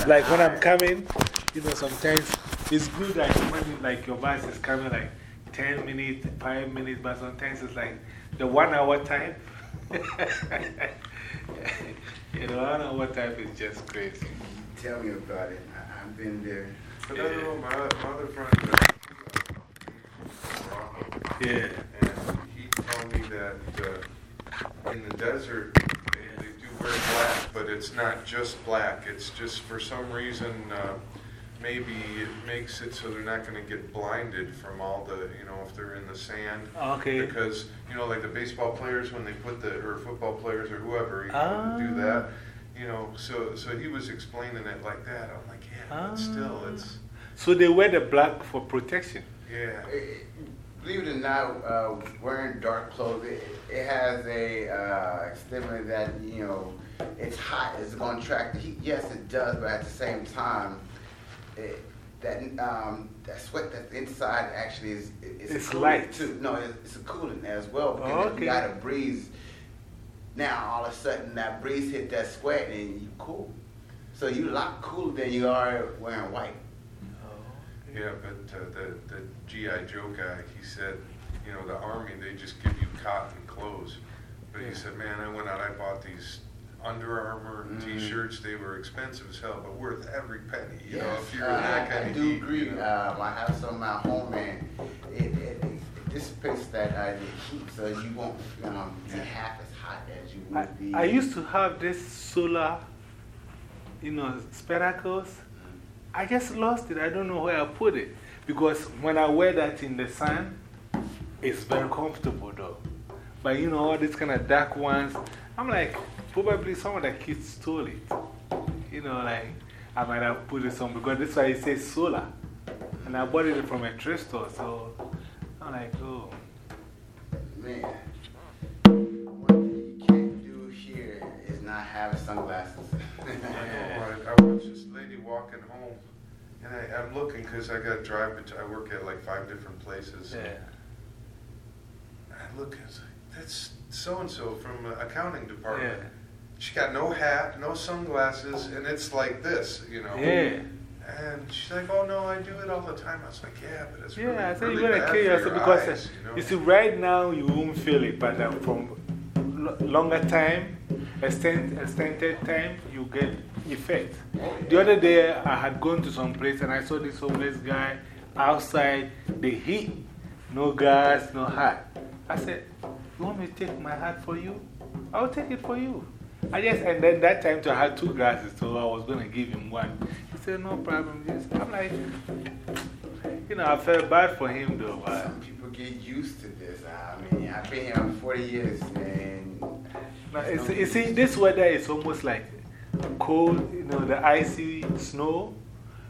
like when I'm coming, you know, sometimes it's good that when like your bus is coming like 10 minutes, 5 minutes, but sometimes it's like the one hour time. you know, one hour time is just crazy. Tell me about it. I, I've been there. But I don't know, my, my other friend, uh, Yeah. and he told me that uh, in the desert, they, they wear black, but it's not just black. It's just for some reason, uh, maybe it makes it so they're not going to get blinded from all the, you know, if they're in the sand. Okay. Because, you know, like the baseball players, when they put the, or football players or whoever, you know, do Ah. that. You know, so, so he was explaining it like that. I'm like, yeah, but still, Ah. it's, So they wear the black for protection. yeah. Eh, Believe it or not, uh, wearing dark clothes, it, it has a uh, stigma that, you know, it's hot, it's going to track the heat. Yes, it does, but at the same time, it, that, um, that sweat that's inside actually is it's, It's coolant light. too. No, it's, it's a coolant as well because Oh, okay. you got a breeze, now all of a sudden that breeze hit that sweat and you cool. So you a lot cooler than you are wearing white. Yeah, but uh, the, the G.I. Joe guy, he said, you know, the Army, they just give you cotton clothes. But Yeah. he said, man, I went out, I bought these Under Armour Mm. t-shirts. They were expensive as hell, but worth every penny, you know, if you're uh, in that I- kind I of do heat. agree. you know. Um, I have some at home, and it, it, it dissipates that uh, the heat, so you won't um, be half as hot as you I, would be. I used to have this solar, you know, spectacles. I just lost it. I don't know where I put it. Because when I wear that in the sun, it's very comfortable though. But you know, all these kind of dark ones, I'm like, probably some of the kids stole it. You know, like, I might have put it some because this why it says solar. And I bought it from a thrift store, so I'm like, oh. Man, one thing you can't do here is not have sunglasses. I walking home, and I, I'm looking because I got to drive, I work at like five different places. Yeah. I look and say, that's so-and-so from the accounting department. Yeah. She got no hat, no sunglasses, and it's like this, you know. Yeah. And she's like, oh no, I do it all the time. I was like, yeah, but it's really, Yeah, I said really you're to kill yourself because eyes, you know? you see, right now you won't feel it, but uh, from lo longer time, extend, extended time, you get effect. The other day, I had gone to some place and I saw this homeless guy outside the heat, no gas, no hat. I said, You want me to take my hat for you? I'll take it for you. I just, and then that time too, I had two glasses, so I was going to give him one. He said, No problem. Just, I'm like, you know, I felt bad for him though. But Some people get used to this. I mean, I've been here 40 years, and. Now, you see, this weather is almost like cold, you know, the icy snow.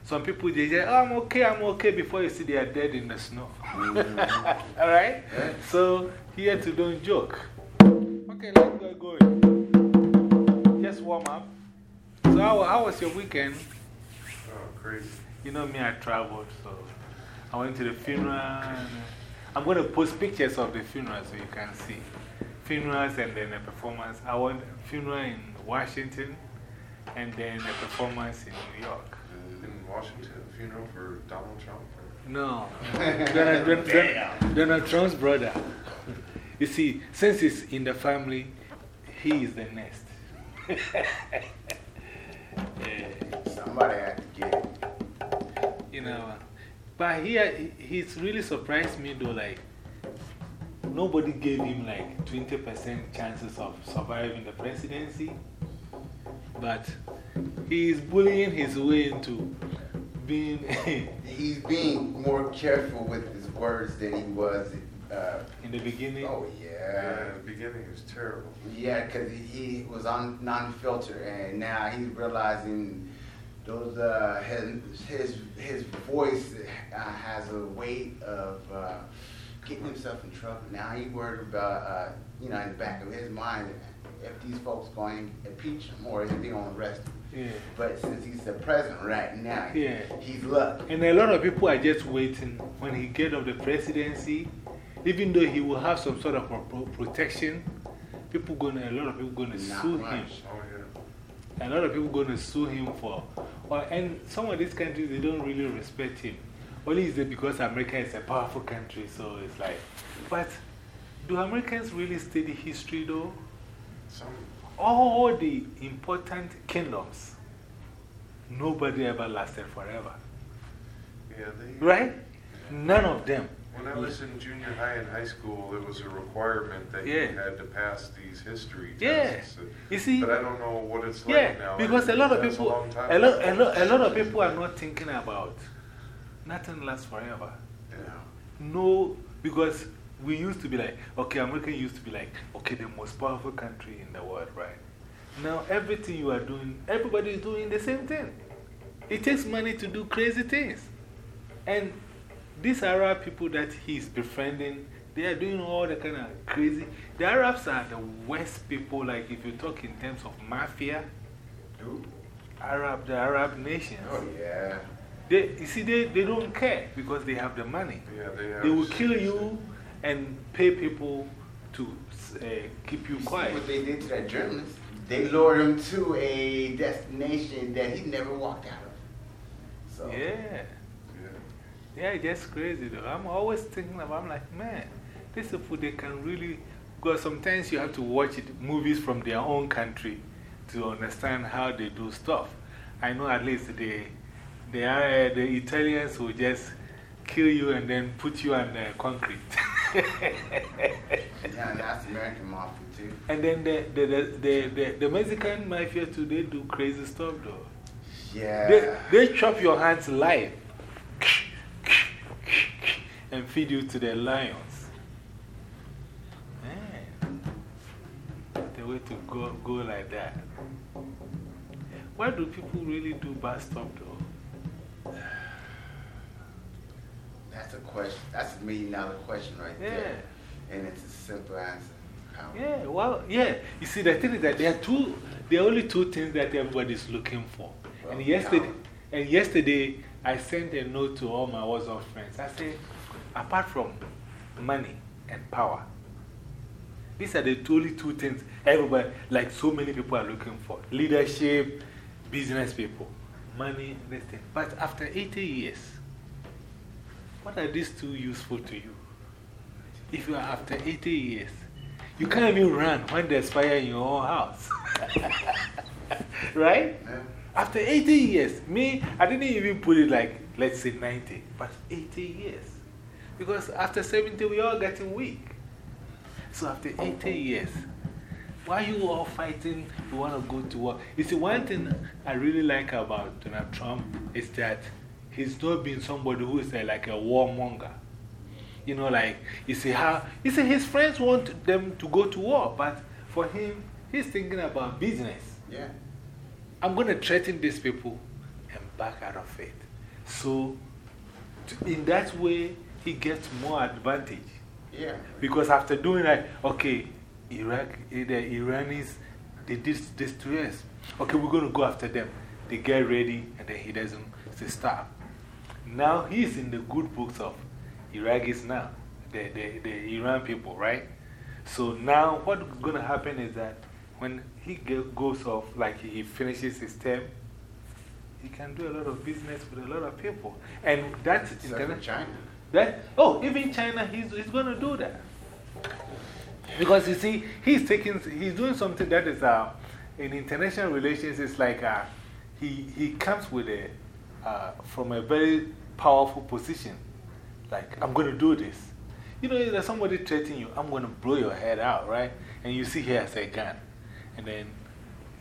Some people, they say, oh, I'm okay, I'm okay, before you see they are dead in the snow. All right? So, here to don't joke. Okay, let's get going. Just warm up. So, how, how was your weekend? Oh, crazy. You know me, I traveled, so I went to the funeral. I'm going to post pictures of the funeral so you can see. Funerals and then a performance. I went funeral in Washington and then a performance in New York. In Washington, funeral for Donald Trump? or- No, Donald, Donald, Donald, Donald Trump's brother. You see, since he's in the family, he is the next. yeah. Somebody had to get it. You know, but he, he's really surprised me though, like, nobody gave him like 20% chances of surviving the presidency. But he is bullying his way into being. He's being more careful with his words than he was. Uh, in the beginning. oh, Yeah, yeah. in the beginning it was terrible. Yeah, because he was on non-filter, and now he's realizing those uh, his his his voice uh, has a weight of uh, getting himself in trouble. Now he worried about uh, you know in the back of his mind if these folks going to impeach him or if they going to arrest him. Yeah. But since he's the president right now, Yeah. he's lucky. And a lot of people are just waiting when he get of the presidency, even though he will have some sort of pro protection. People gonna, a lot of people gonna Not sue him. Oh, yeah. A lot of people going to sue him for. Well, and some of these countries, they don't really respect him. Only is it because America is a powerful country, so it's like. But do Americans really study history though? Some, All the important kingdoms, nobody ever lasted forever. yeah, they. Right? None of them. When I was in junior high and high school, it was a requirement that Yeah. you had to pass these history tests. Yeah. You see? But I don't know what it's like Yeah, now. because a lot of people, time a lot, a, lot, a lot of people are not thinking about nothing lasts forever. Yeah. No, because we used to be like, okay, America used to be like, okay, the most powerful country in the world, right? Now, everything you are doing, everybody is doing the same thing. It takes money to do crazy things. And these Arab people that he's befriending, they are doing all the kind of crazy. The Arabs are the worst people, like if you talk in terms of mafia, Who? Arab, the Arab nations. Oh, yeah. They, you see, they, they don't care because they have the money. Yeah, they. They will kill you and pay people to uh, keep you quiet. what they did to that journalist? They lured him to a destination that he never walked out of. So, Yeah. Yeah. Yeah, just crazy though. I'm always thinking about, I'm like, man, these people, they can really, because sometimes you have to watch it, movies from their own country to understand how they do stuff. I know at least they, they are, uh, the Italians will just kill you and then put you on the concrete. Yeah, and that's American mafia too. and then the, the, the, the, the, the Mexican mafia too, they do crazy stuff though. Yeah. They, they chop your hands live and feed you to the lions. Man, the way to go, go like that. Why do people really do bad stuff though? That's a question. That's a million dollar question right there. And it's a simple answer. How? Yeah, well, yeah. You see, the thing is that there are two, there are only two things that everybody's looking for. Well, and yesterday, yeah. and yesterday, I sent a note to all my WhatsApp friends. I said, apart from money and power, these are the only two things everybody, like so many people are looking for leadership, business people, money, this thing. But after 80 years, what are these two useful to you? If you are after 80 years, you can't even run when there's fire in your own house. right? Yeah. After 80 years, me, I didn't even put it like, let's say 90, but 80 years. Because after 70, we all getting weak. So after 80 years, why you all fighting? You want to go to war? You see, one thing I really like about Donald Trump is that he's not being somebody who is a, like a warmonger. You know, like, you see how, you see, his friends want them to go to war, but for him, he's thinking about business. Yeah. I'm going to threaten these people and back out of it. So, in that way, he gets more advantage. Yeah. Because after doing that, okay, Iraq, eh, the Iranians, they did this to us. Okay, we're going to go after them. They get ready, and then he doesn't say stop. Now he's in the good books of Iraqis now, the, the, the Iran people, right? So now what's going to happen is that when he goes off, like he finishes his term, he can do a lot of business with a lot of people. And that's interna- China. that, oh, even China, he's, he's going to do that. Because you see, he's taking, he's doing something that is, uh, in international relations, it's like uh, he, he comes with a, uh, from a very powerful position. Like, I'm going to do this. You know, there's somebody threatening you, I'm going to blow your head out, right? And you see he has a gun. And then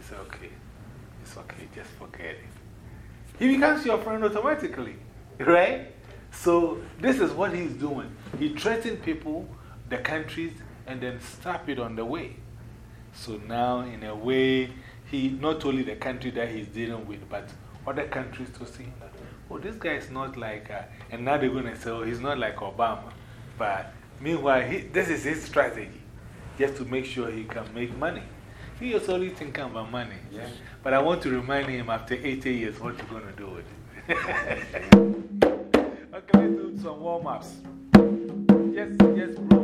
say, okay, it's okay, just forget it. He becomes your friend automatically, right? So, this is what he's doing. He threatens people, the countries, and then stop it on the way. So, now, in a way, he not only the country that he's dealing with, but other countries to see, that, oh, this guy is not like, uh, and now they're going to say, oh, he's not like Obama. But meanwhile, he, this is his strategy, just to make sure he can make money. He is only thinking about money. Yeah. But I want to remind him after 80 years what you're going to do with it. okay, let's do some warm ups. Yes, yes, bro.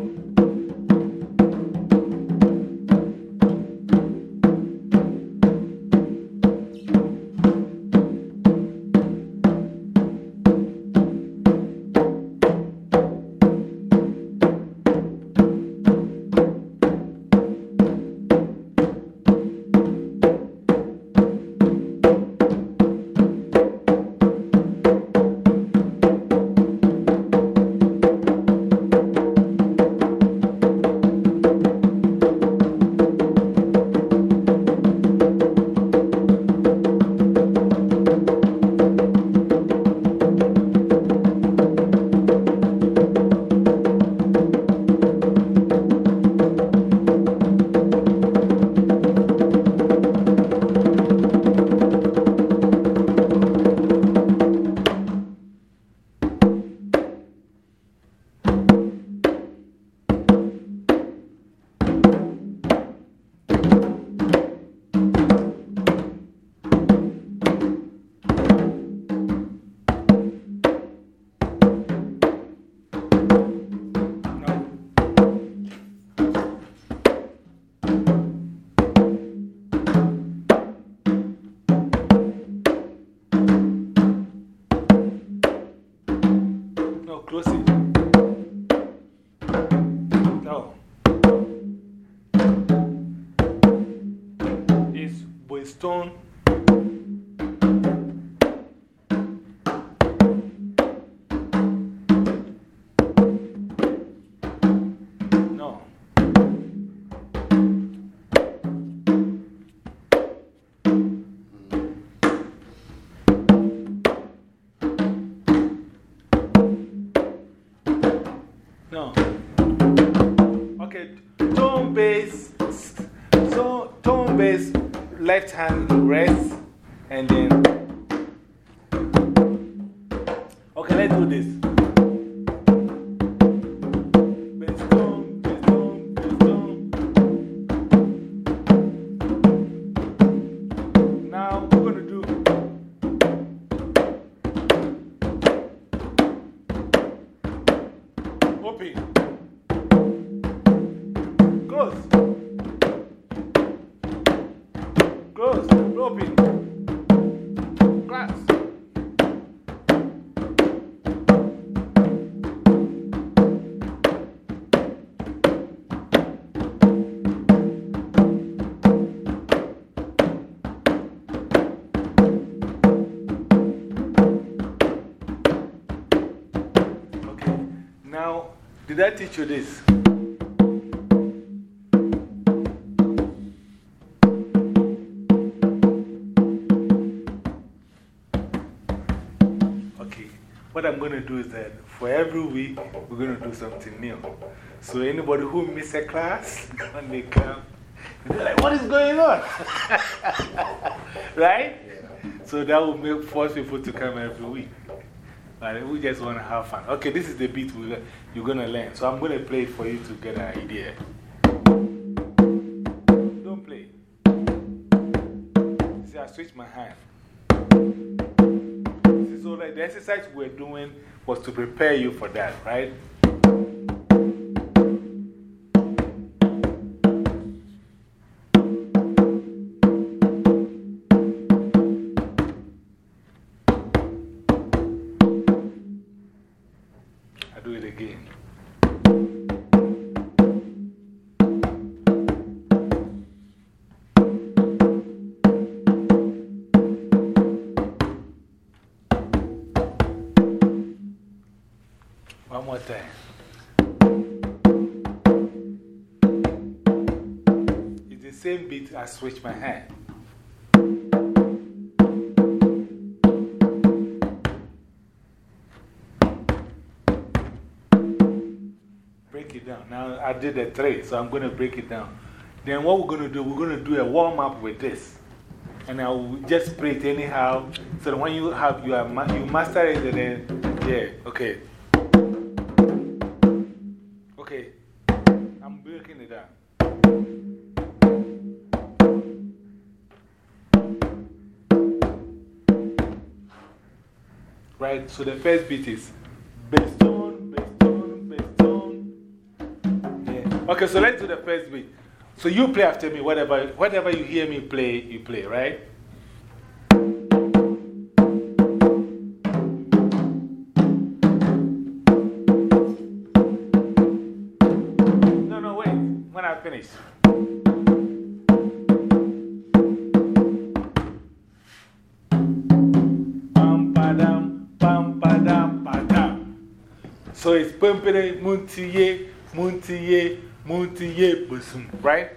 Teach you this? Okay, what I'm going to do is that for every week, we're going to do something new. So, anybody who miss a class, when they come, they're like, what is going on? right? So, that will make, force people to come every week. We just want to have fun. Okay, this is the beat we, you're going to learn. So, I'm going to play it for you to get an idea. Don't play. See, I switched my hand. See, so, like, the exercise we're doing was to prepare you for that, right? One more time. It's the same beat I switch my hand. Break it down. Now I did a three, so I'm going to break it down. Then what we're going to do, we're going to do a warm up with this. And I will just play it anyhow. So when you have you, are, you master it, then, yeah. Okay, so the first beat is bass tone, bass tone, bass tone. Yeah. Okay, so let's do the first beat. So you play after me, whatever, whatever you hear me play, you play, right? Pumpere, muntiye, muntiye, muntiye, busum, right?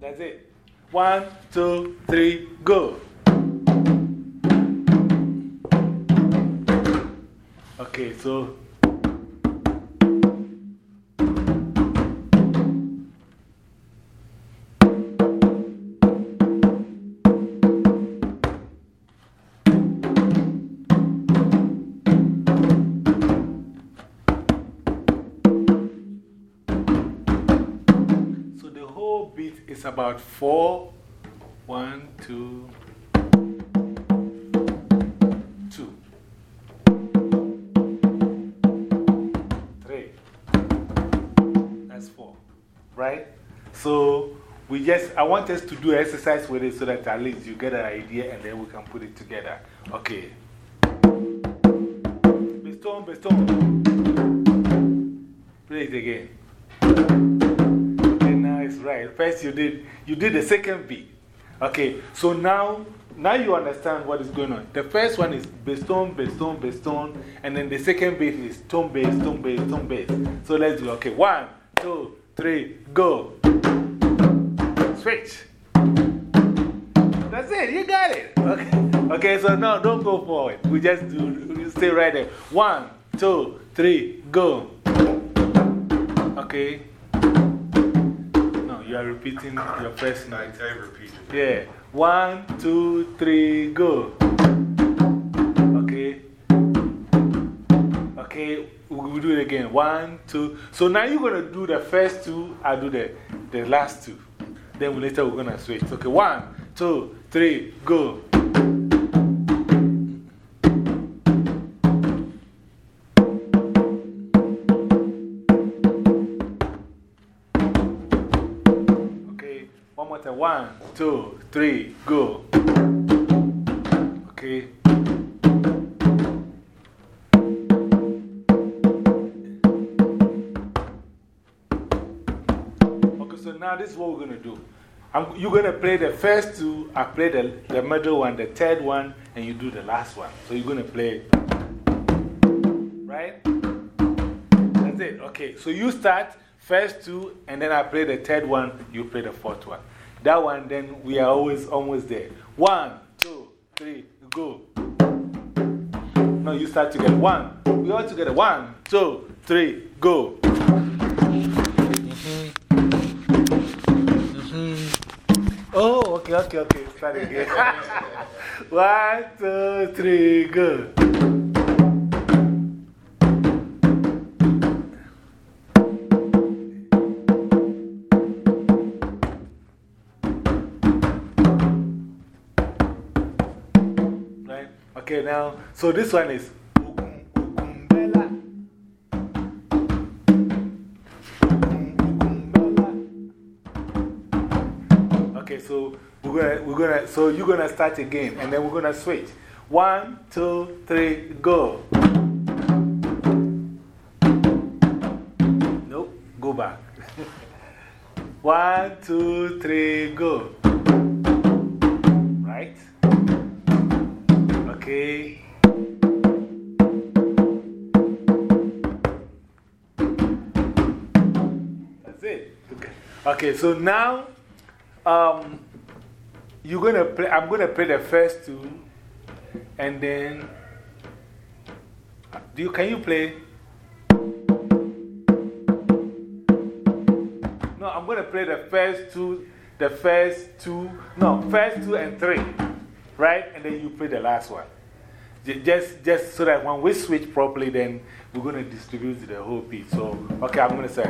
That's it. One, two, three, go. Okay. So about four, one, two, two. Three. That's four. Right? So we just, I want us to do exercise with it so that at least you get an idea and then we can put it together. Okay. Baston, baston. Play it again. Right. First you did, you did the second beat. Okay, so now, now you understand what is going on. The first one is bass tone, bass tone, bass tone, and then the second beat is tone bass, tone bass, tone bass. So let's do okay. One, two, three, go. Switch. That's it, you got it. Okay, okay so now don't go forward. We just do, we stay right there. One, two, three, go. Okay. You are repeating your first I, note. I repeated. Yeah. One, two, three, go. Okay. Okay, we will do it again. One, two. So now you're going to do the first two, I'll do the, the last two. Then later we're going to switch. Okay, one, two, three, go. Time. One, two, three, go. Okay. Okay, so now this is what we're going to do. I'm, you're going to play the first two, I play the, the middle one, the third one, and you do the last one. So you're going to play. Right? That's it. Okay, so you start first two, and then I play the third one, you play the fourth one. That one, then we are always almost there. One, two, three, go. No, you start together. One, we all together. One, two, three, go. Mm-hmm. Mm-hmm. Oh, okay, okay, okay. Start again. One, two, three, go. Okay, now, so this one is. Okay, so we're gonna, we're gonna, so you're gonna start again, and then we're gonna switch. One, two, three, go. Nope, go back. One, two, three, go. Okay. That's it. Okay, okay so now um, you're gonna play, I'm gonna play the first two, and then do you, can you play? No, I'm gonna play the first two, the first two, no, first two and three, right? And then you play the last one. Just, just so that when we switch properly, then we're gonna distribute the whole piece. So, okay, I'm gonna say.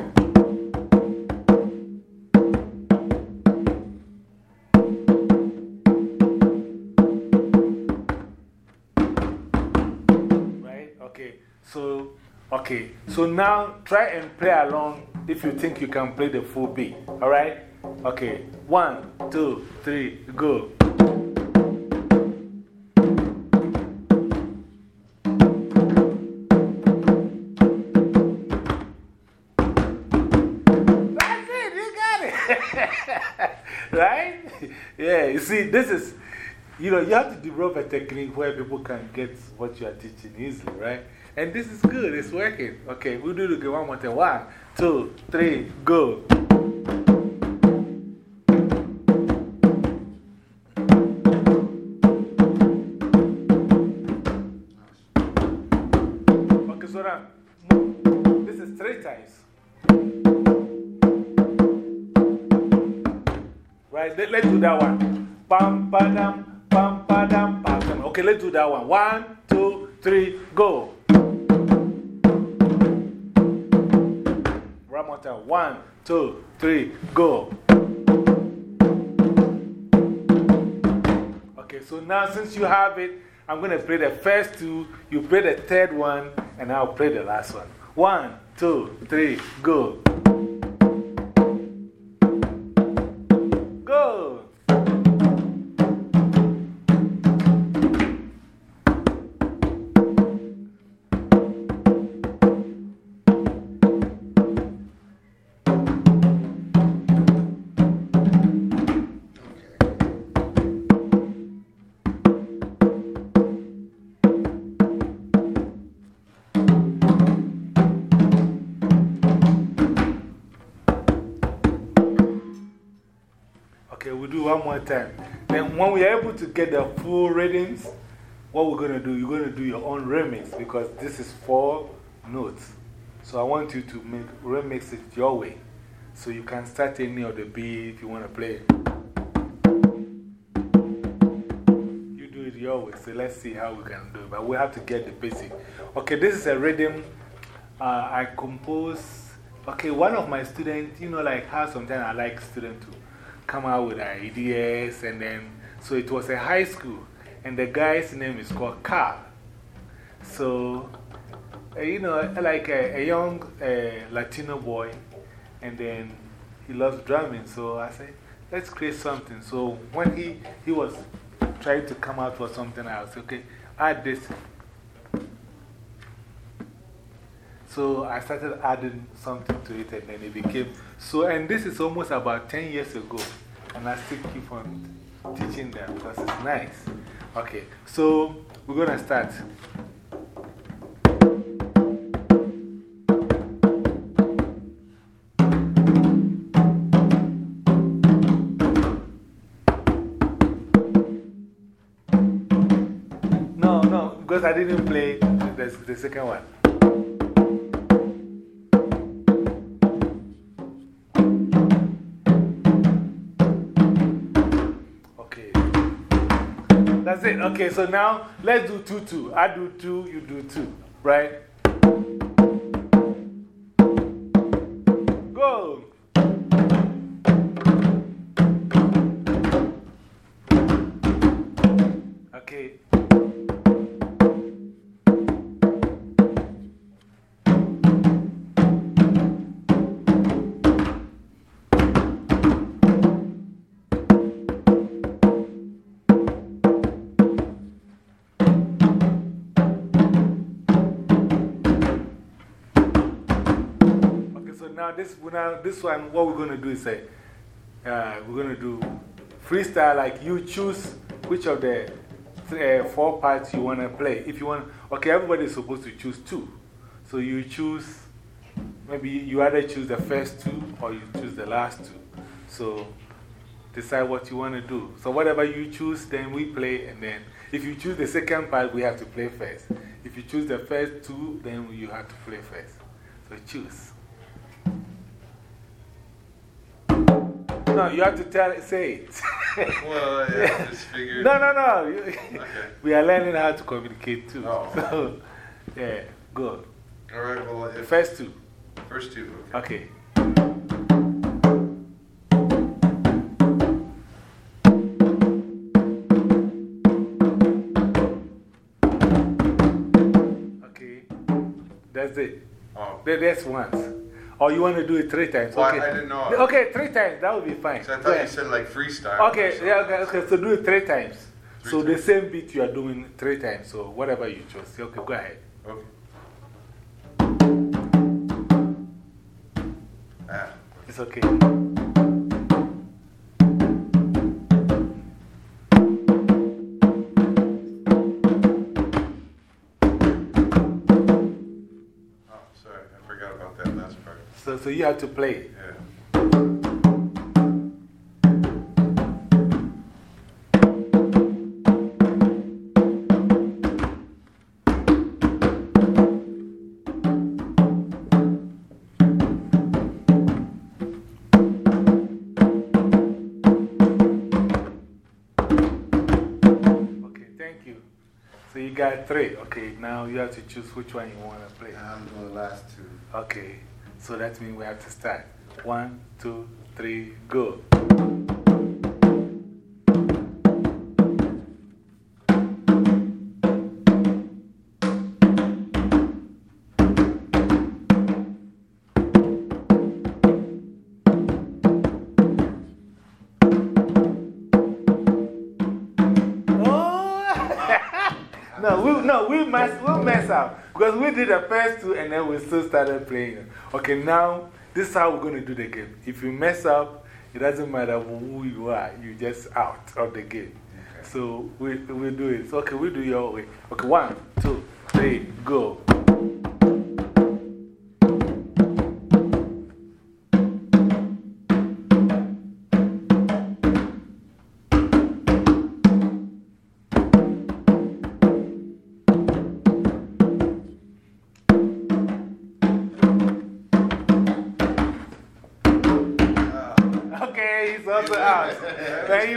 Right? Okay. So, okay. So now try and play along if you think you can play the full beat. All right? Okay. One, two, three, go. See, this is, you know, you have to develop a technique where people can get what you are teaching easily, right? And this is good. It's working. Okay, we'll do it again one more time. One, two, three, go. Okay, so now, this is three times. Right, let, let's do that one. Pam, padam, pam, padam, pam, pam. Okay, let's do that one. One, two, three, go. Time. One, two, three, go. Okay, so now since you have it, I'm going to play the first two, you play the third one, and I'll play the last one. One, two, three. Go. To get the full readings, what we're going to do, you're going to do your own remix because this is four notes. So I want you to make, remix it your way. So you can start any of the beat you want to play You do it your way. So let's see how we can do it. But we have to get the basic. Okay, this is a rhythm uh, I compose. Okay, one of my students, you know, like how sometimes I like students to come out with ideas and then, so it was a high school and the guy's name is called Carl. So, uh, you know, like a, a young uh, Latino boy and then he loves drumming. So I said, let's create something. So when he, he was trying to come out for something, said, okay, add this So I started adding something to it and then it became. So, and this is almost about 10 years ago. And I still keep on teaching them because it's nice. Okay, so we're going to start. No, no, because I didn't play the, the second one. It. Okay, so now let's do 2 2. I do 2, you do 2, right? This, now this one, what we're going to do is say, uh, we're going to do freestyle, like you choose which of the uh, four parts you want to play. If you want, okay, everybody is supposed to choose two. So you choose, maybe you either choose the first two or you choose the last two. So decide what you want to do. So whatever you choose, then we play, and then if you choose the second part, we have to play first. If you choose the first two, then you have to play first. So choose. No, you have to tell it, say it. well, yeah, I just figured. No, no, no. Okay. We are learning how to communicate too. Oh. So, yeah, go. All right, well, if, First two. first two. Okay. Okay. Okay. That's it. Oh, That's once. Or you want to do it three times? Well, okay. I didn't know. Okay, three times. That would be fine. so I thought you said like freestyle. Okay, yeah, okay, okay. So do it three times. Three so the same beat you are doing three times. So whatever you choose. Okay, go ahead. Okay. Ah, It's okay. So, so you have to play. Yeah. Okay, thank you. So you got three. Okay, now you have to choose which one you want to play. I'm the last two. Okay, so that means we have to start. One, two, three, go. Did the first two and then we still started playing. Okay, now this is how we're going to do the game. If you mess up, it doesn't matter who you are, you're just out of the game. So we, we do it. So, okay, we do your way. Okay, one, two, three, go.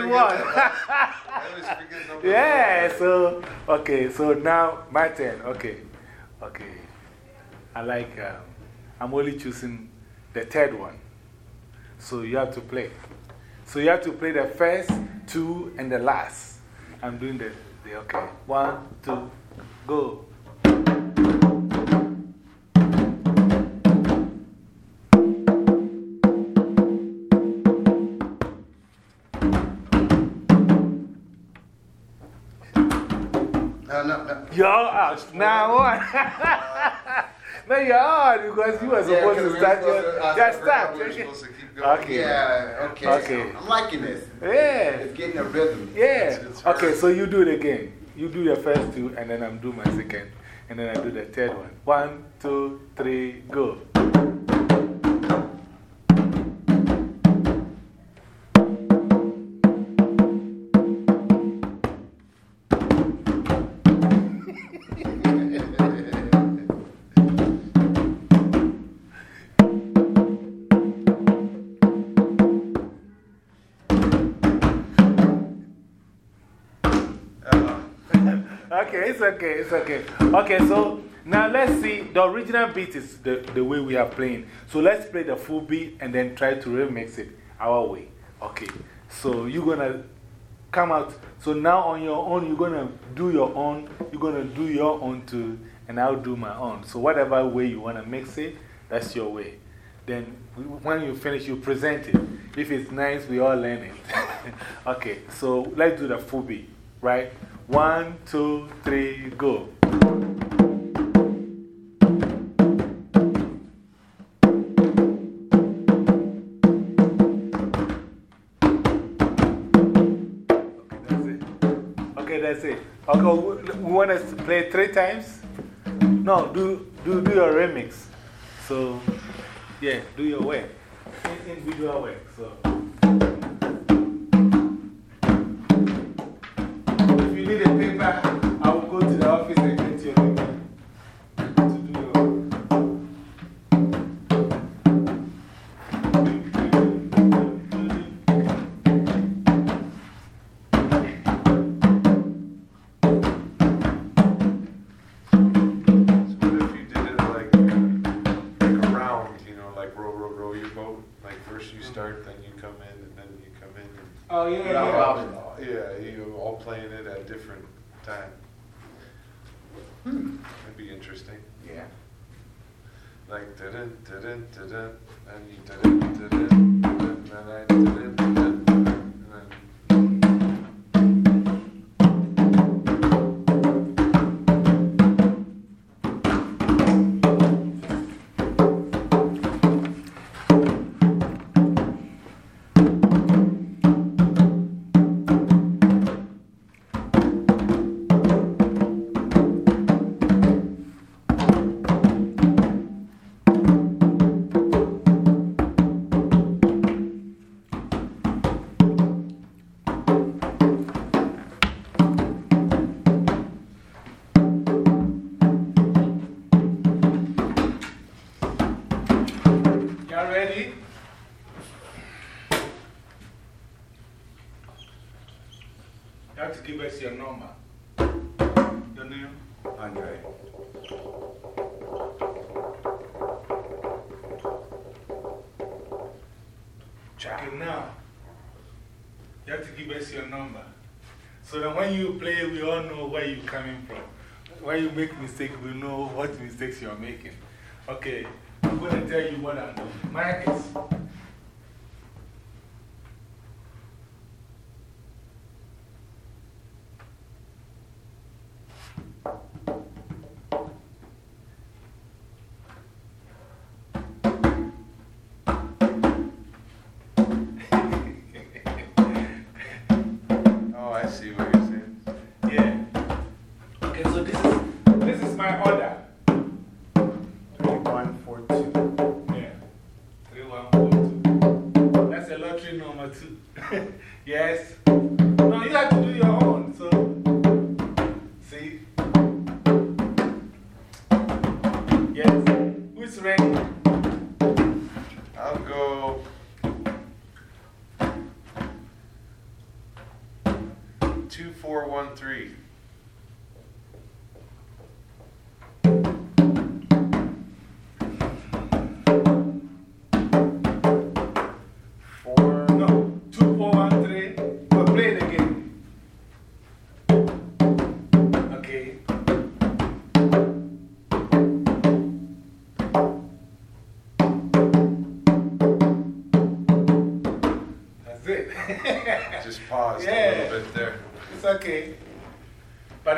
Won. yeah, so, okay, so now my turn. Okay, okay. I like, um, I'm only choosing the third one. So you have to play. So you have to play the first, two, and the last. I'm doing the, the okay. One, two, go. You're out. Now what? no, you're out because you were Yeah, supposed 'cause to we start were your. supposed to- I Yeah, start. we were Okay. supposed to keep going. Okay. Yeah, okay. Okay. I'm liking this. Yeah. It's getting a rhythm. Yeah. it's hard. Okay, so you do it again. You do the first two, and then I'm do my second, and then I do the third one. One, two, three, go. Okay, it's okay, it's okay. Okay, so now let's see. The original beat is the, the way we are playing. So let's play the full beat and then try to remix it our way. Okay, so you're gonna come out. So now on your own, you're gonna do your own. You're gonna do your own too, and I'll do my own. So, whatever way you wanna mix it, that's your way. Then, when you finish, you present it. If it's nice, we all learn it. okay, so let's do the full beat, right? One, two, three, go. Okay, that's it. Okay, that's it. Okay, we, want us to play three times? No, do, do, do your remix. So, yeah, do your way. In- Individual way. So, if you need a paper, give us your number. Your name? Andre. Check it now. You have to give us your number. So that when you play, we all know where you're coming from. When you make mistakes, we know what mistakes you're making. Okay, I'm going to tell you what I'm doing. Mine is.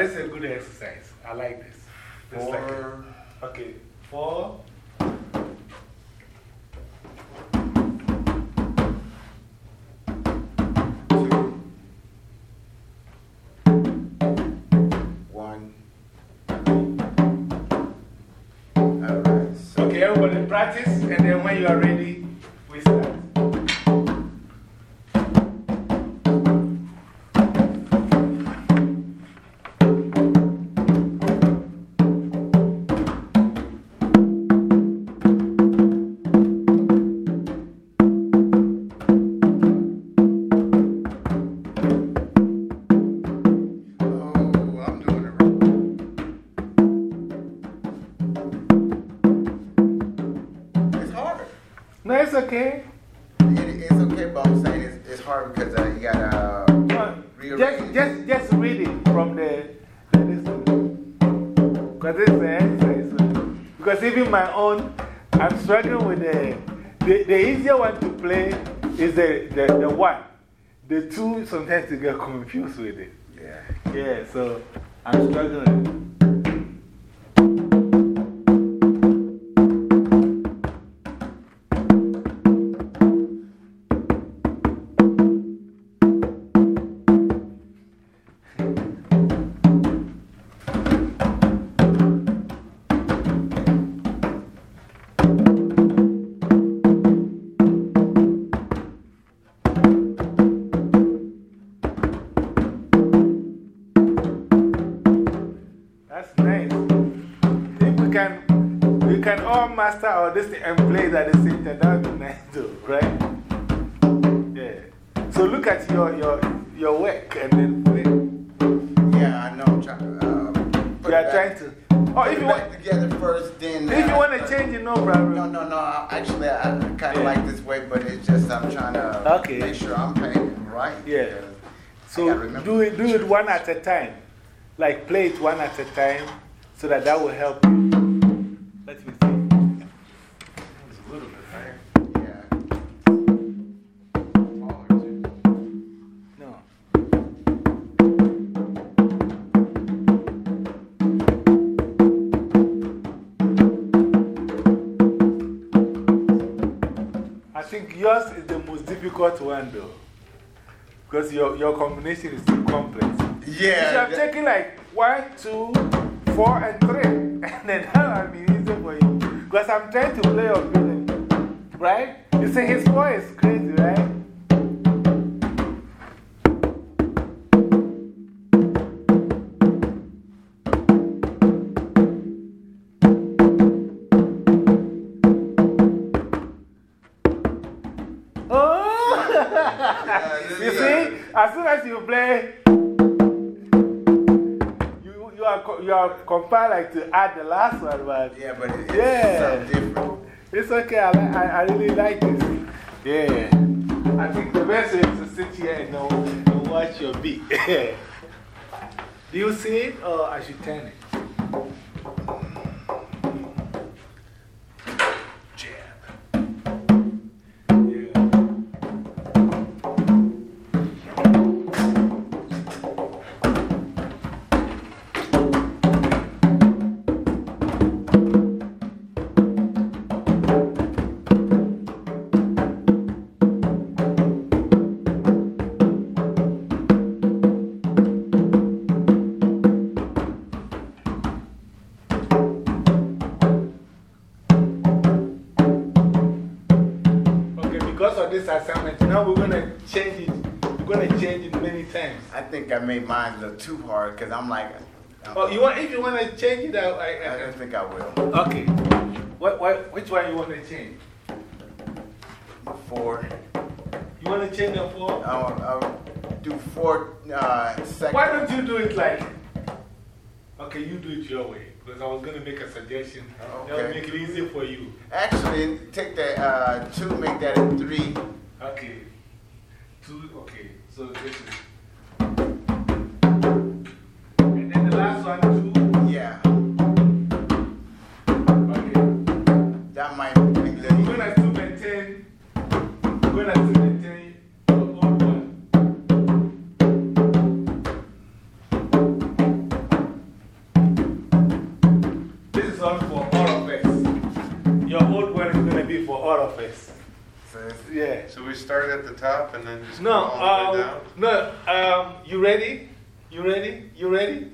But it's a good exercise. I like this. It's like- Four. okay, four. Two. One. Alright. So Okay, everybody practice, and then when you are ready, is the, the, the one. The two, sometimes you get confused with it. Yeah. Yeah, so I'm struggling. Okay. make sure I'm paying right. Yeah. So do it, do it one at a time. Like play it one at a time so that that will help you. Let me see. Difficult one though. Because your, your combination is too complex. Yeah. You should have taken like one, two, four, and three. And then that would be easy for you. Because I'm trying to play your feeling. Right? You see, his voice you, are, co- compelled like to add the last one, but Yeah, but it's Yeah. different. it's okay. I, I, I really like this. Yeah. I think the best way is to sit here and, and watch your beat. Do you see it or I should turn it? Think I made mine a little too hard because I'm like. Oh, you want, if you want to change it, I, I, I don't think I will. Okay. What, what, which one you want to change? Four. You want to change the four? I'll do four uh, seconds. Why don't you do it like, okay, you do it your way. Because I was going to make a suggestion. That would make it easier for you. Actually, take that uh, two, make that a three. Okay. Two, okay. So this is. Top and then just No, all the um, no, um, you ready? You ready? You ready?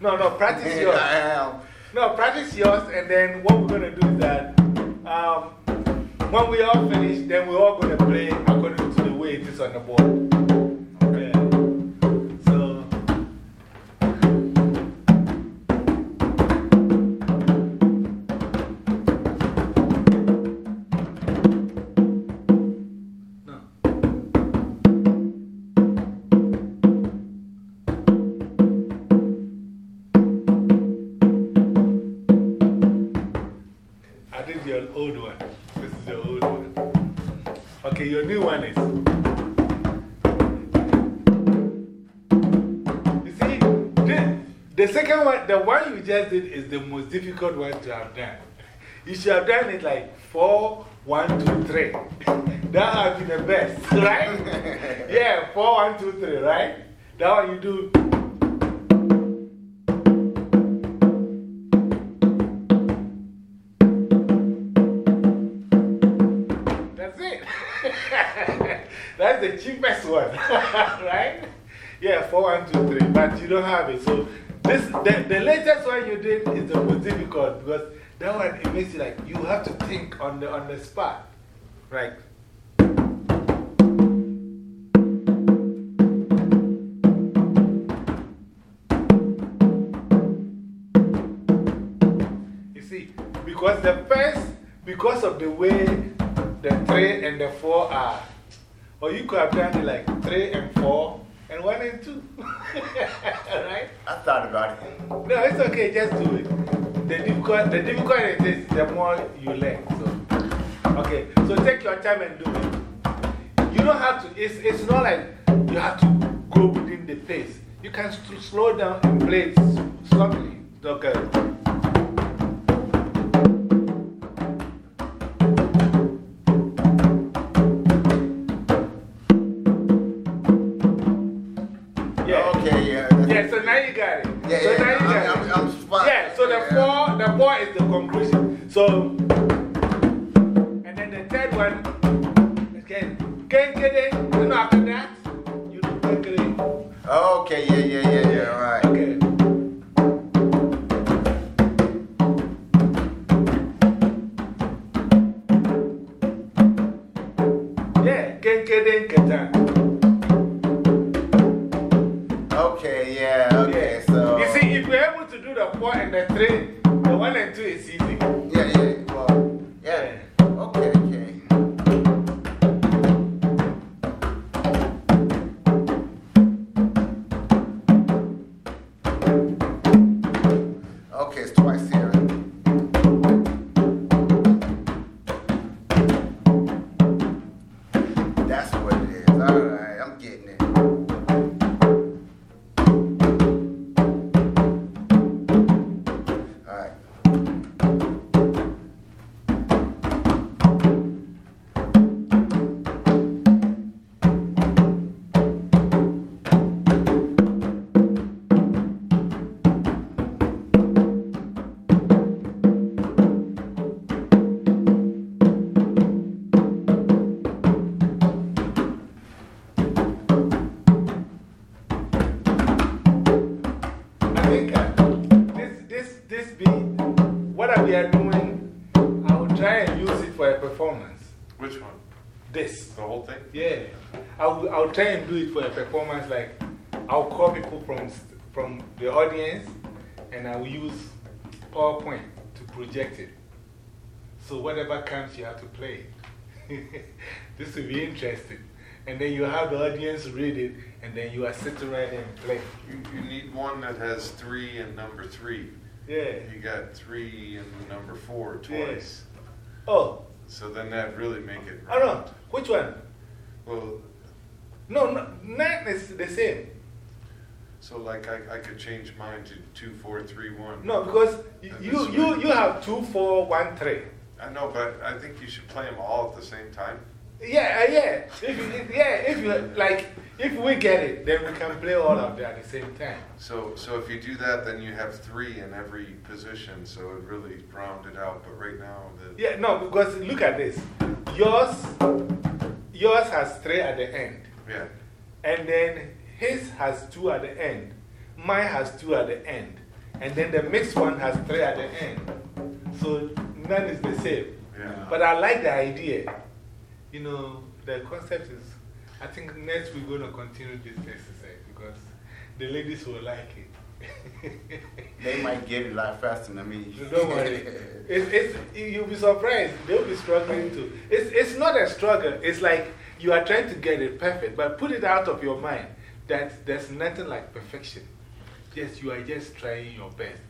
No, no, practice yours. I am. No, practice yours, and then what we're going to do is that um, when we all finish, then we're all going to play according to the way it is on the board. Just did is the most difficult one to have done. You should have done it like four, one, two, three. That would be the best, right? yeah, four, one, two, three, right? That one you do. That's it. That's the cheapest one, right? Yeah, four, one, two, three. But you don't have it. So, this, the, the latest one you did is the most difficult because that one, it makes you like, you have to think on the, on the spot. Right? You see, because the first, because of the way the three and the four are, or you could have done it like three and four and one and two. right? I thought about it. No, it's okay, just do it. The difficult, the difficult it is, the more you learn. So, okay, so take your time and do it. You don't have to, it's, it's not like you have to go within the pace. You can slow down and play slowly. Okay. PowerPoint to project it. So, whatever comes, you have to play it. this will be interesting. and then you have the audience read it, and then you are sitting right there and play. You, you need one that has three and number three. Yeah. You got three and number four twice. Oh, So then that really make it. I don't know. Which one? Well, No, no, is the same. So like I, I could change mine to two, four, three, one. No, because you, you, you have two, four, one, three. I know, but I think you should play them all at the same time. Yeah, uh, yeah. If if, yeah, if you like, if we get it, then we can play all of them at the same time. So, so if you do that, then you have three in every position, so it really rounded out. But right now, the, Yeah, no, because look at this. Yours, yours has three at the end. yeah, And then his has two at the end. Mine has two at the end. And then the mixed one has three at the end. So none is the same. yeah. But I like the idea. You know, the concept is, I think next we're going to continue this exercise because the ladies will like it. They might get it a lot faster than me. Don't worry. It's, it's, you'll be surprised. They'll be struggling too. It's, it's not a struggle. It's like you are trying to get it perfect, but put it out of your mind that there's nothing like perfection. Yes, you are just trying your best.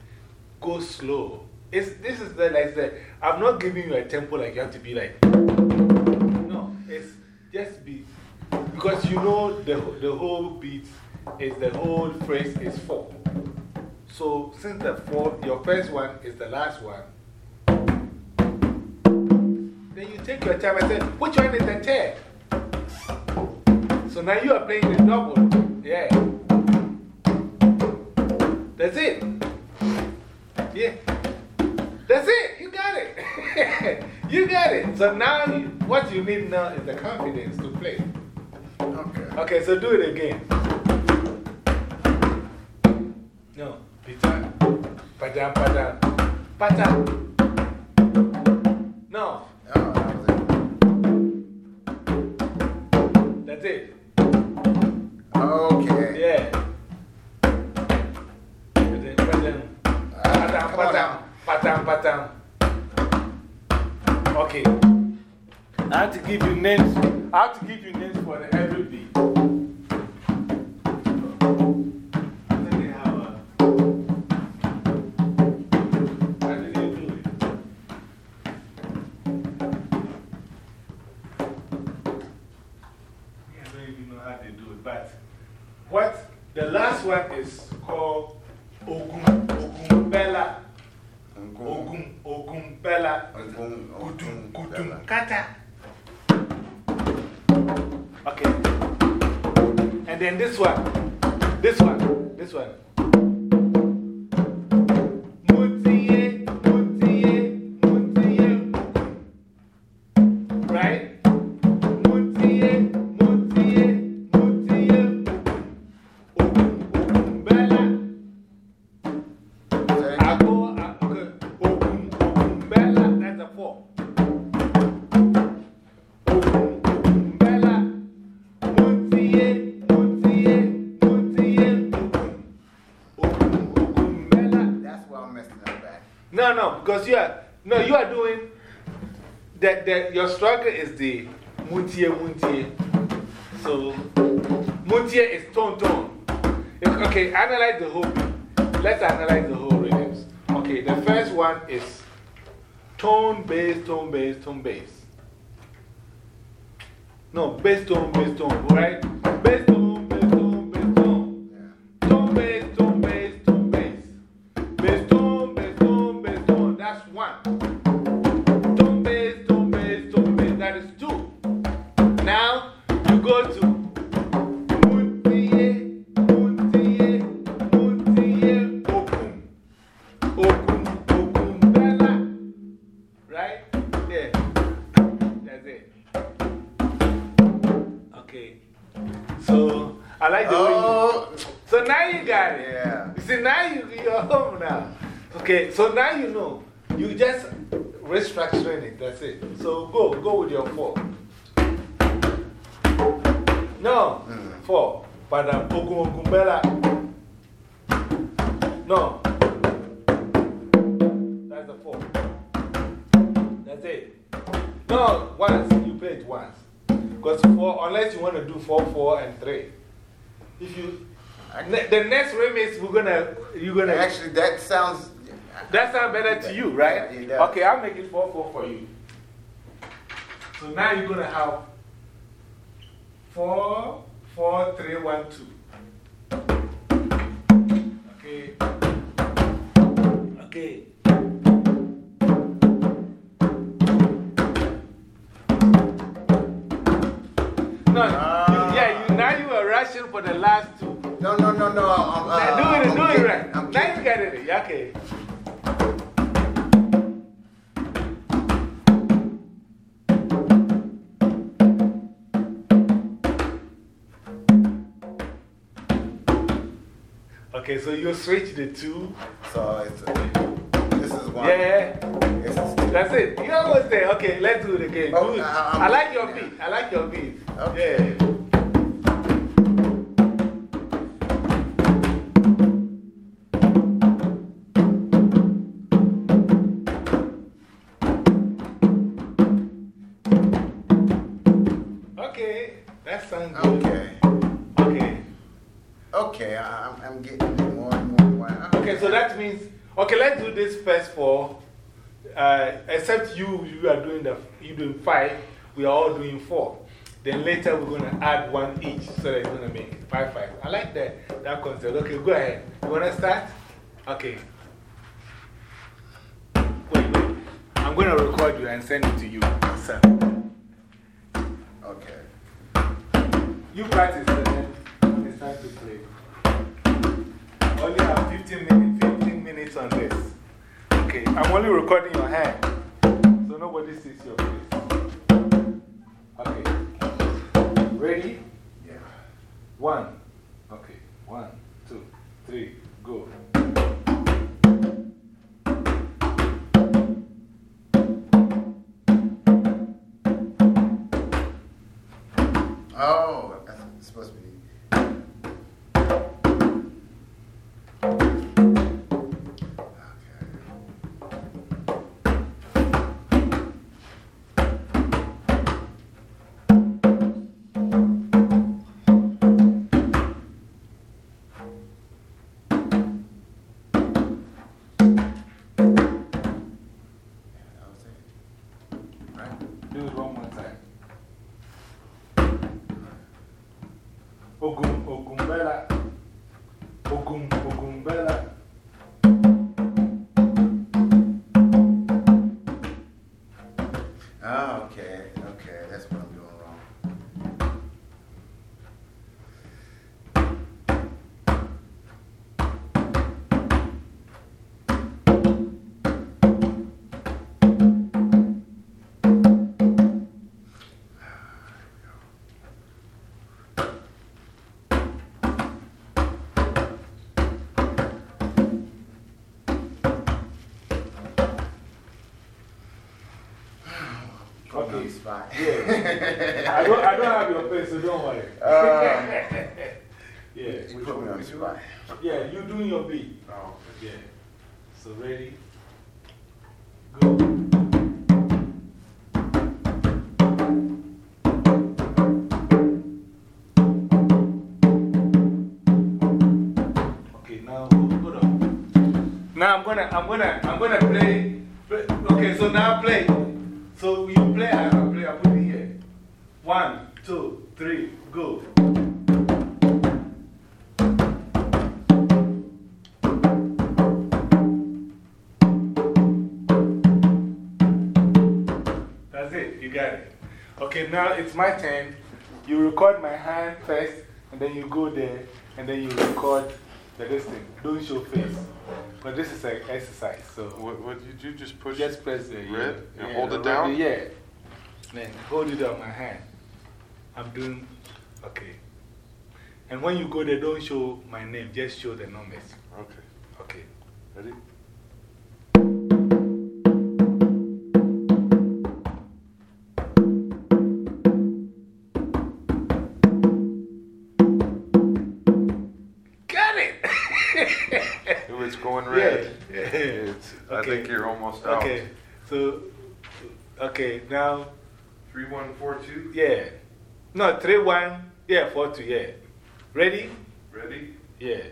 Go slow. It's, this is the, like the, I'm not giving you a tempo like you have to be like, no, it's just be, because you know the, the whole beat is the whole phrase is four. So, since the four, your first one is the last one, then you take your time and say, which one is the third? So now you are playing the double. Yeah. That's it. Yeah. That's it. You got it. you got it. So now you, what you need now is the confidence to play. Okay. Okay, so do it again. No, Peter. Padam, padam. Padam. No, Oh, that that's it. Okay. Yeah. Ah, come on padam. Padam, padam. Okay. I have to give you names. I have to give you names for the every beat. The Mutiye, Mutiye. So, Mutiye is tone, tone. Okay, analyze the whole. Let's analyze the whole rhythms. Okay, the first one is tone, bass, tone, bass, tone, bass. No, bass, tone, bass, tone, right? Bass, tone, You just restructuring it. That's it. So go, go with your four. No, Mm. four. Ogun Ogun Bella. No. That's the four. That's it. No, once. You play it once. Because four, unless you want to do four, four, and three. If you, ne the next remix, we're gonna, you're gonna. Actually, that sounds. That sounds better to you, right? Yeah. Okay, I'll make it 4 4 for you. So now you're going to have 4 4 3 1 2. Okay. Okay. No, you, yeah, you, now you are rushing for the last two. No, no, no, no. I'm, uh, Now do it, I'm do it right. I'm Now you got it. Yeah, Okay. Okay, so you switch the two. So it's, this is one. Yeah, This is two. that's it. You almost there. Okay, let's do it again. Oh, Do it. I- I like your beat. I like your beat. Okay. Yeah. So that means, okay, let's do this first four. Uh, except you, you are doing the, you doing five, we are all doing four. Then later we're going to add one each so that it's going to make five, five. I like that, that concept. Okay, go ahead. You want to start? Okay. Wait, wait. I'm going to record you and send it to you. sir. Okay. You practice and then it's time to play. Only have 15 minutes, 15 minutes on this. Okay, I'm only recording your hand. So nobody sees your face. Okay. Ready? Yeah. One. Okay. One, two, three, Okay. the spot. Yeah. I don't, I don't have your face, so don't worry. Uh, yeah. You put me on the spot. Yeah, you doing your beat. Oh, Yeah. So ready? Go. Okay, now hold on. Now I'm gonna, I'm gonna, I'm gonna play. play- Okay, so now play. So you play, I play, I put it here. One, two, three, go. That's it, you got it. Okay, now it's my turn. You record my hand first, and then you go there, and then you record the this thing. Don't show face. But this is an exercise, so What, what did you just push? just press the red yeah, and yeah, hold it down? red, Yeah. Then hold it on my hand. I'm doing, okay. And when you go there, don't show my name, just show the numbers. Okay. Okay. Ready? Going red. Yeah. It's, I think you're almost out. Okay, so, okay, now, 3142? yeah. No, 3 1. Yeah, 4 2. Yeah. Ready? Ready? Yeah. Yeah,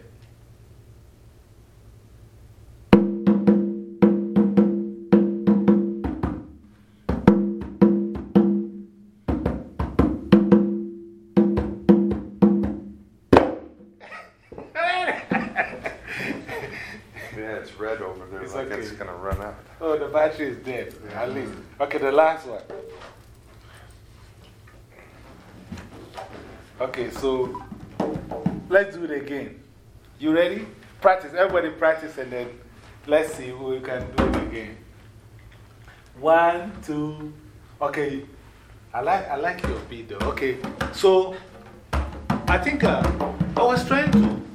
at least. Okay, the last one. Okay, so let's do it again. You ready? Practice. Everybody practice and then let's see who can do it again. One, two. Okay. I like, I like your beat though. Okay. So I think uh, I was trying to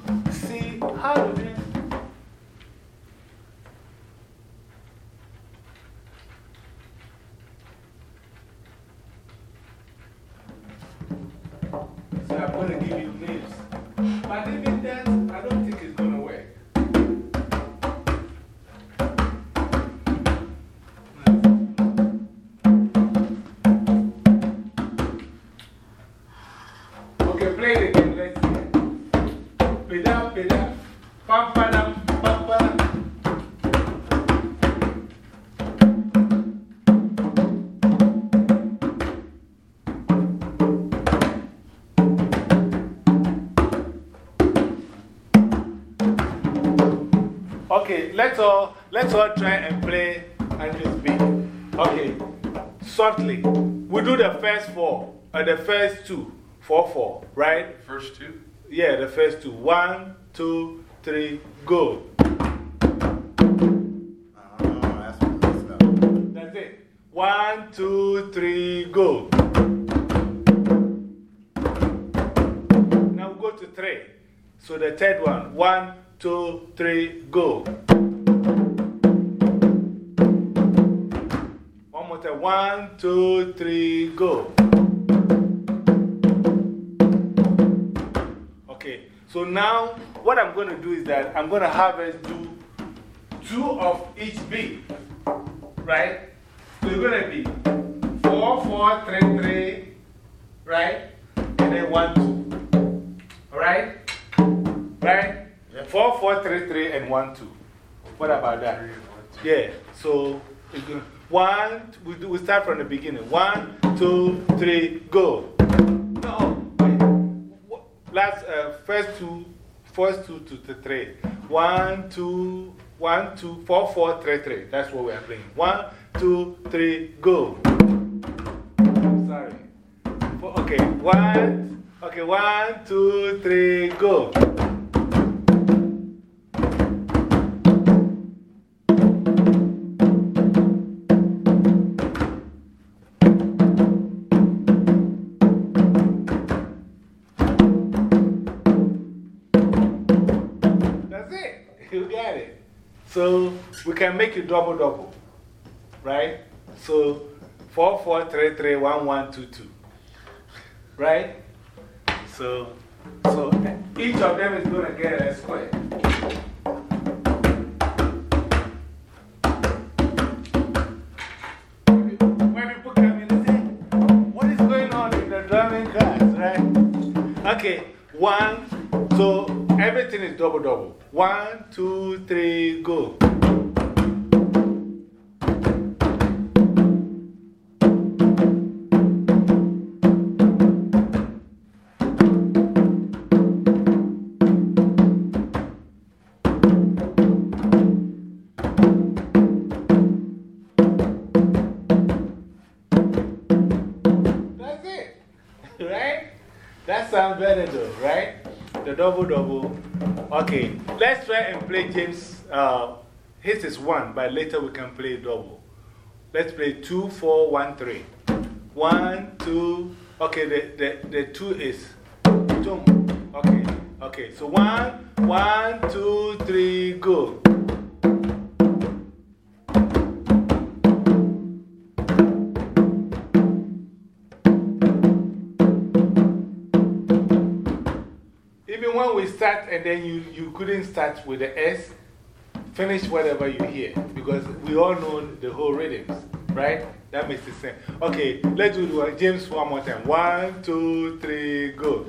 let's all try and play Andrew's beat. Okay, softly. We do the first four, uh, the first two, four, four, right? First two? Yeah, the first two. One, two, three, go. That's what messed up. That's it. One, two, three, go. Now go to three. So the third one. One, two, three, go. One more time. One, two, three, go. Okay, so now what I'm going to do is that I'm going to have us do two of each beat, right? So it's going to be four, four, three, three, right? And then one, two. All right? Right? Four, four, three, three, and one, two. What about that? Yeah, so it's gonna, one, we, do, we start from the beginning. One, two, three, go. No, wait. Last, uh, first two, first two to the three. One, two, one, two, four, four, three, three. That's what we are playing. One, two, three, go. Sorry. Four, okay, one, okay, one, two, three, go. Can make it double double, right? So four four three three one one two two, right? So so each of them is going to get a square. When people come in and say, What is going on in the drumming class, right? Okay, one, so everything is double double. One, two, three, go. Play James. Uh, his is one, but later we can play double. Let's play two, four, one, three. One, two. Okay, the, the, the two is. Okay, okay. So one, one, two, three, go. Start and then you, you couldn't start with the S, finish whatever you hear because we all know the whole rhythms. Right? That makes it sense. Okay, let's do the James one more time. One, two, three, go.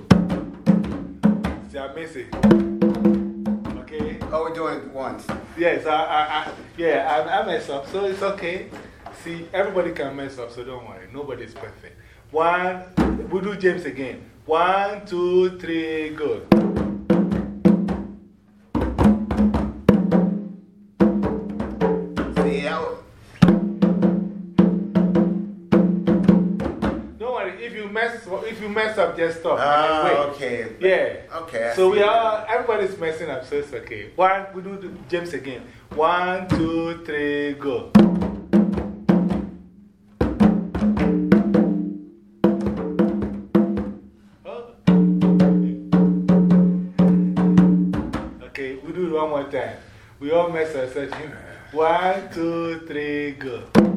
See, I miss it. Okay? Oh, we're doing it once. Yes, I, I, I, yeah, I, I mess up, so it's okay. See, everybody can mess up, so don't worry. Nobody's perfect. One, we'll do James again. One, two, three, go. You mess up, just stop. Ah, and then wait. okay. Yeah. Okay. I So we are, everybody's messing up, so it's okay. One, we do the James again. One, two, three, go. Oh. Okay, we do it one more time. We all mess ourselves. One, two, three, go.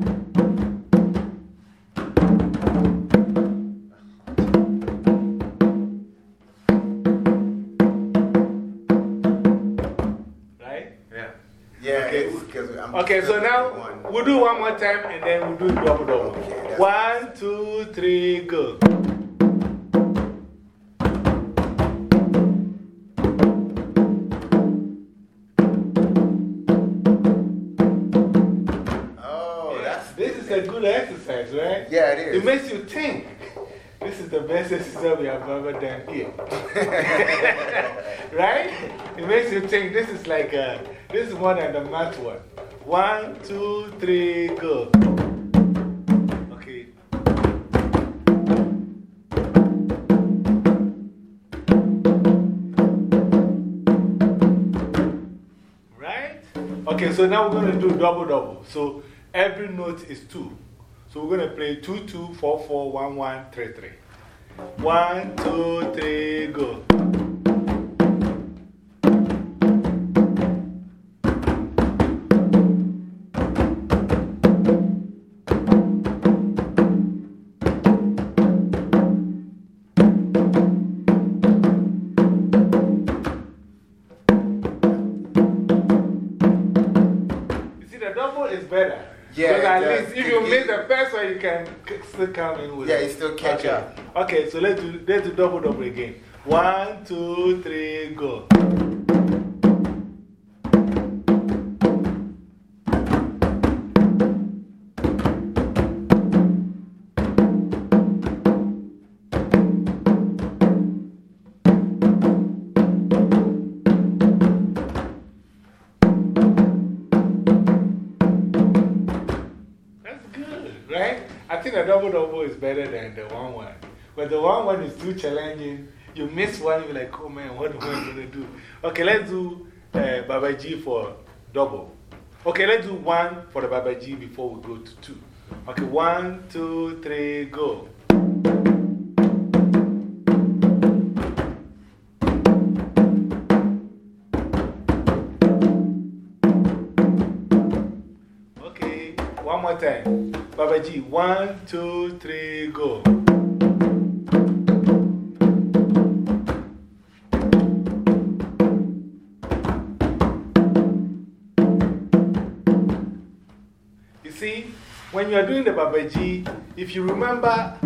Okay, so now we'll do one more time and then we'll do double double. Okay, One, two, three, go. Oh, that's. This is a good exercise, right? Yeah, it is. It makes you think. This is the best exercise we have ever done here. right? It makes you think this is like a, this is more than the math one. One, two, three, go. Okay. Right? Okay, so now we're going to do double double. So every note is two. So we're going to play two, two, four, four, one, one, three, three. One, two, three, go. You- the first one, you can still come in with Yeah, you still catch okay. up. Okay, so let's do, let's do double double again. One, two, three, go. Better than the one one. But the one one is too challenging. You miss one, you're like, oh man, what am I going to do? Okay, let's do uh, Baba G for double. Okay, let's do one for the Baba G before we go to two. Okay, one, two, three, go. Okay, one more time. Baba G, one, two, three, go. You see, when you are doing the Baba G, if you remember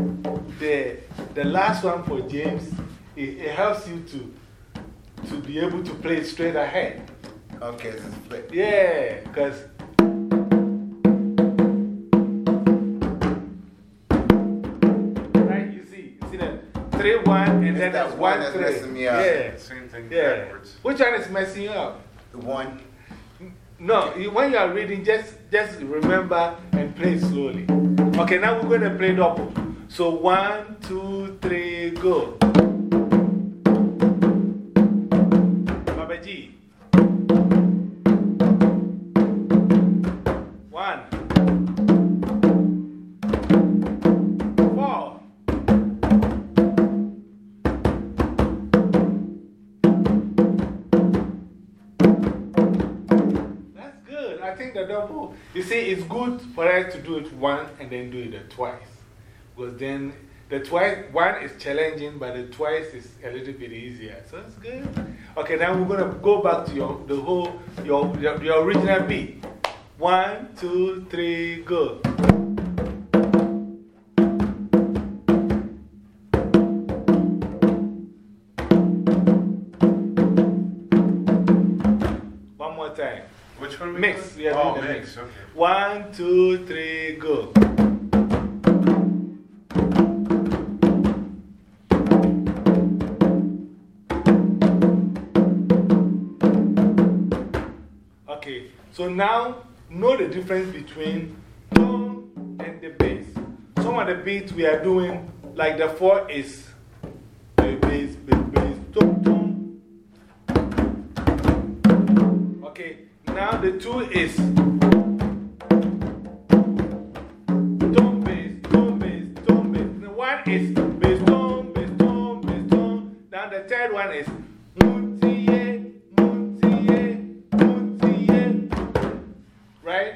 the, the last one for James, it, it helps you to, to be able to play straight ahead. Okay, this is flip. Yeah, because. That 3 1 and then that there's one 1 that's 3. messing me up. Yeah, Same thing yeah. backwards. Which one is messing you up? The one. No, you, when you are reading, just, just remember and play slowly. Okay, now we're going to play double. So one, two, three, go. Good for us to do it once and then do it twice. Because then the twice, one is challenging, but the twice is a little bit easier. So it's good. Okay, now we're going to go back to your, the whole, your, your, your original beat. One, two, three, go. Which one Mix. doing? We are oh, doing the mix. Okay. One, two, three, go. Okay, so now know the difference between tone and the bass. Some of the beats we are doing, like the four is the bass, the bass, tone, tone. Now the two is tone bass, tone bass, tone bass. The one is bass, tone, bass, tone, bass. Now the third one is muntiye, muntiye, muntiye. Right?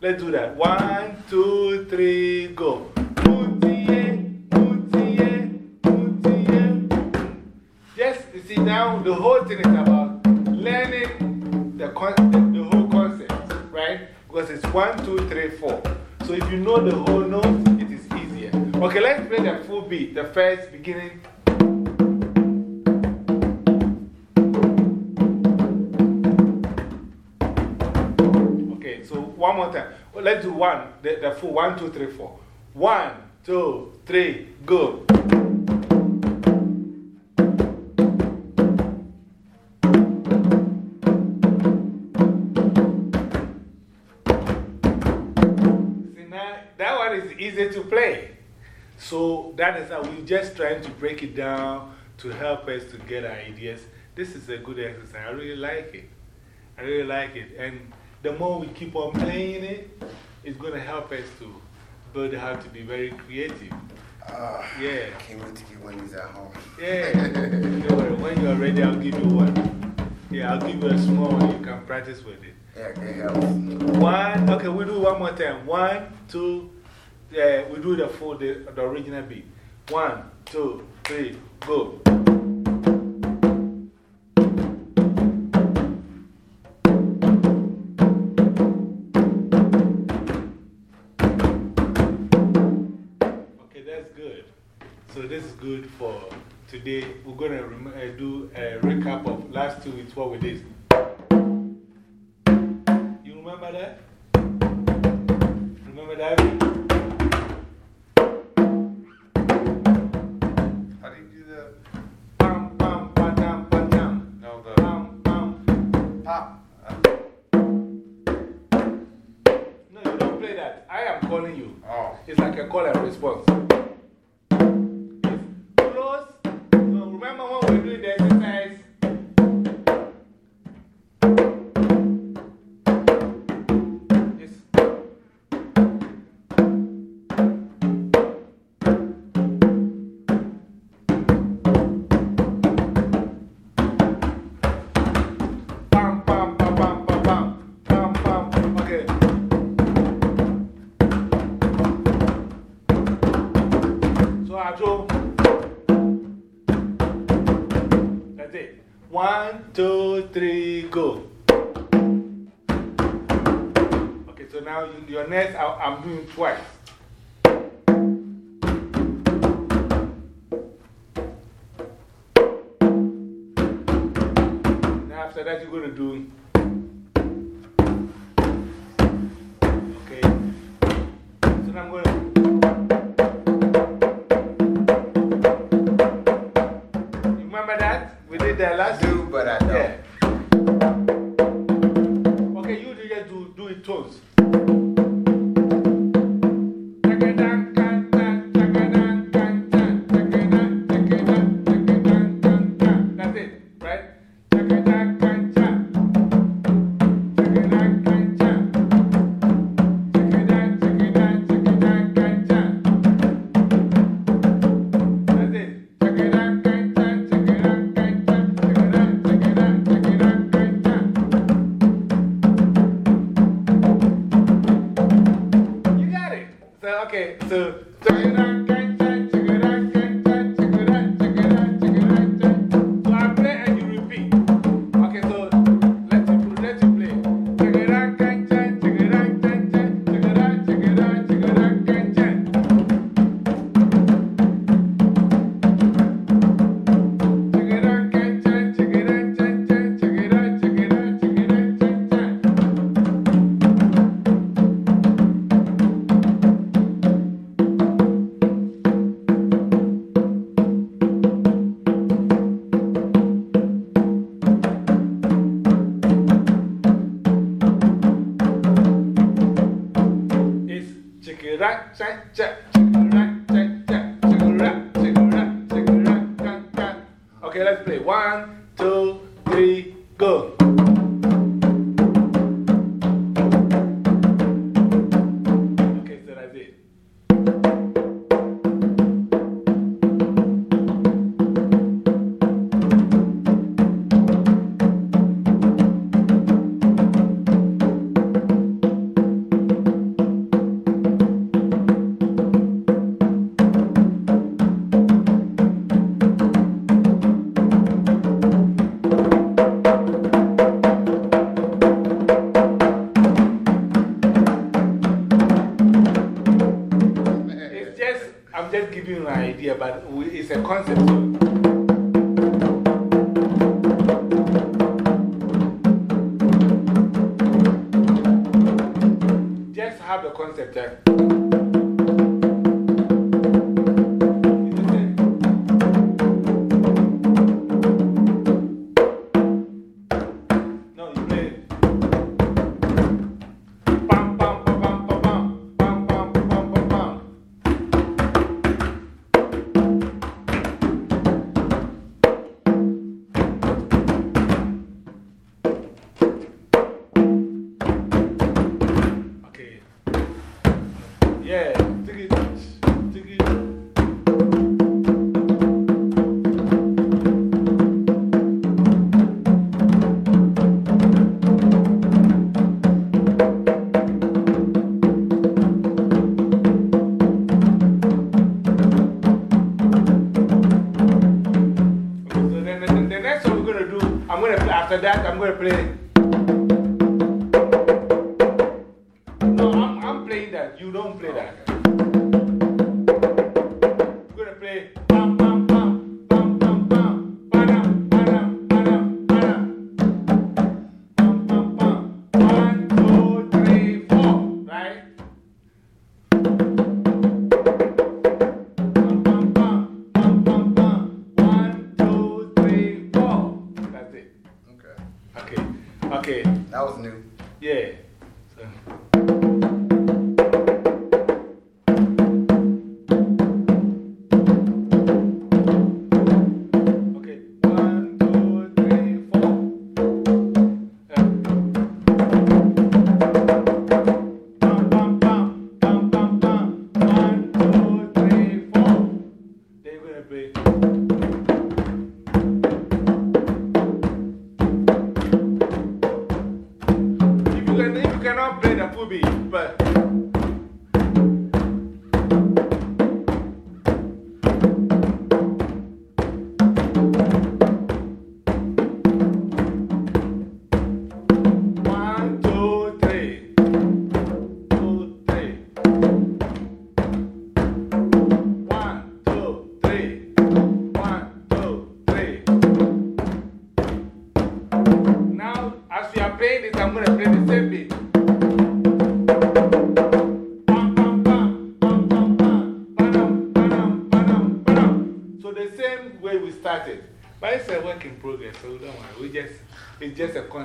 Let's do that. One, two, three, go. Muntiye, muntiye, muntiye. Just, you see, now the whole thing is about it's one, two, three, four. So if you know the whole note, it is easier. Okay, let's play the full beat, the first beginning. Okay, so one more time. Let's do one, the, the full one, two, three, four. One, two, three, go. So that is how we're just trying to break it down to help us to get our ideas. This is a good exercise. I really like it. I really like it. And the more we keep on playing it, it's going to help us to build how to be very creative. Uh, Yeah. I can't wait to get one of these at home. Yeah. Don't worry, when you're ready, I'll give you one. Yeah, I'll give you a small one. You can practice with it. Yeah, it helps. One, okay, we'll do one more time. One, two, yeah, we do the full, the, the original beat. One, two, three, go. Okay, that's good. So, this is good for today. We're going to uh, do a recap of last two weeks, what we did. You remember that? Remember that? Calling you. Oh. It's like a call and response. Two, three, go. Okay, so now you, your next, I, I'm doing twice.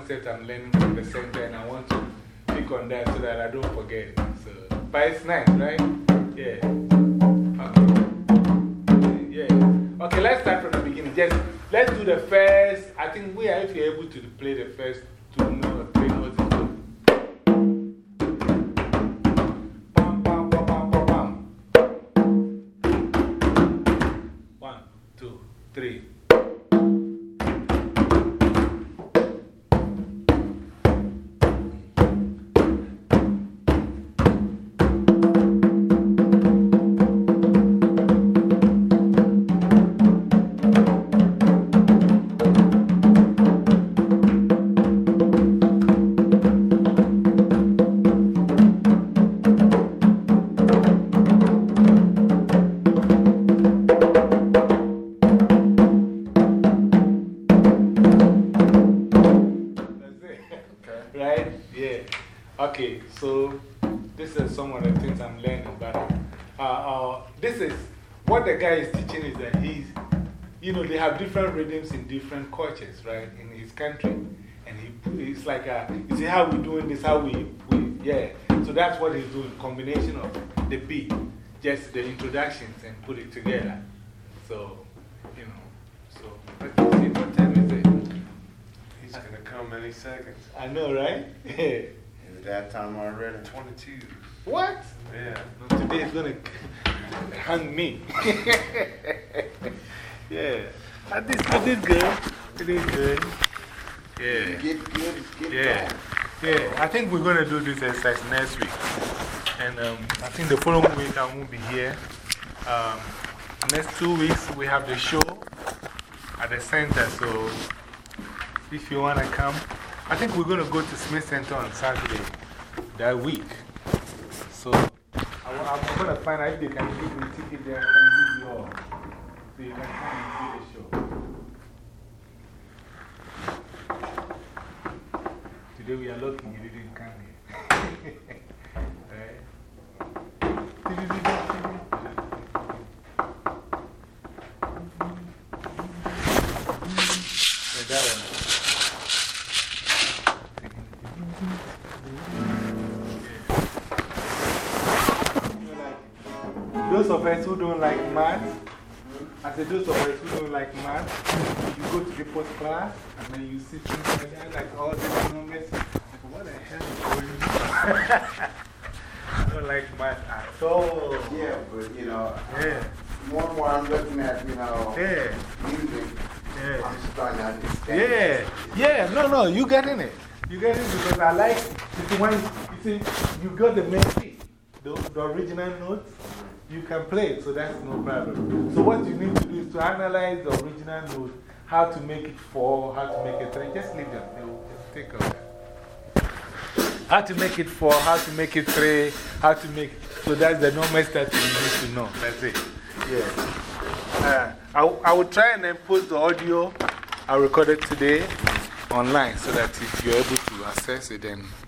Marte, también in different cultures, right, in his country. And he, it's like, uh, you see how we're doing this, how we, we, yeah. So that's what he's doing, combination of the beat, just the introductions and put it together. So, you know, so, what, what time is it? He's going to come any seconds. I know, right? Is it that time already? 22. what? Yeah. No, today is going to hang me. yeah. I did, I did good. I did good. Yeah. Get good, get Yeah. Yeah. I think we're going to do this exercise next week. And um, I think the following week I won't be here. Um, next two weeks we have the show at the center. So if you want to come, I think we're going to go to Smith Center on Saturday that week. So I, am going to find out if they can give me ticket there. I can give you all. So you can come and see the show. Today we are lucky you didn't come here. Those of us who don't like math, I said, those of us who don't like math, you go to the post class and then you sit in there like all these numbers. Like, what the hell is going on? I don't like math at all. Yeah, but you know, Yeah, more and more I'm looking at, you know, yeah, music. yeah. I'm starting to understand. Yeah, yeah, no, no, you getting it. You getting it because I like, you see, when, you see, you got the main the, the original notes, you can play it, so that's no problem. So, what you need to do is to analyze the original note, how to make it four, how to make it three. Just leave them, they will just take that. How to make it four, how to make it three, how to make So, that's the normal stuff you need to know. That's it. Yeah. Uh, I, I will try and then post the audio I recorded today online so that if you're able to access it, then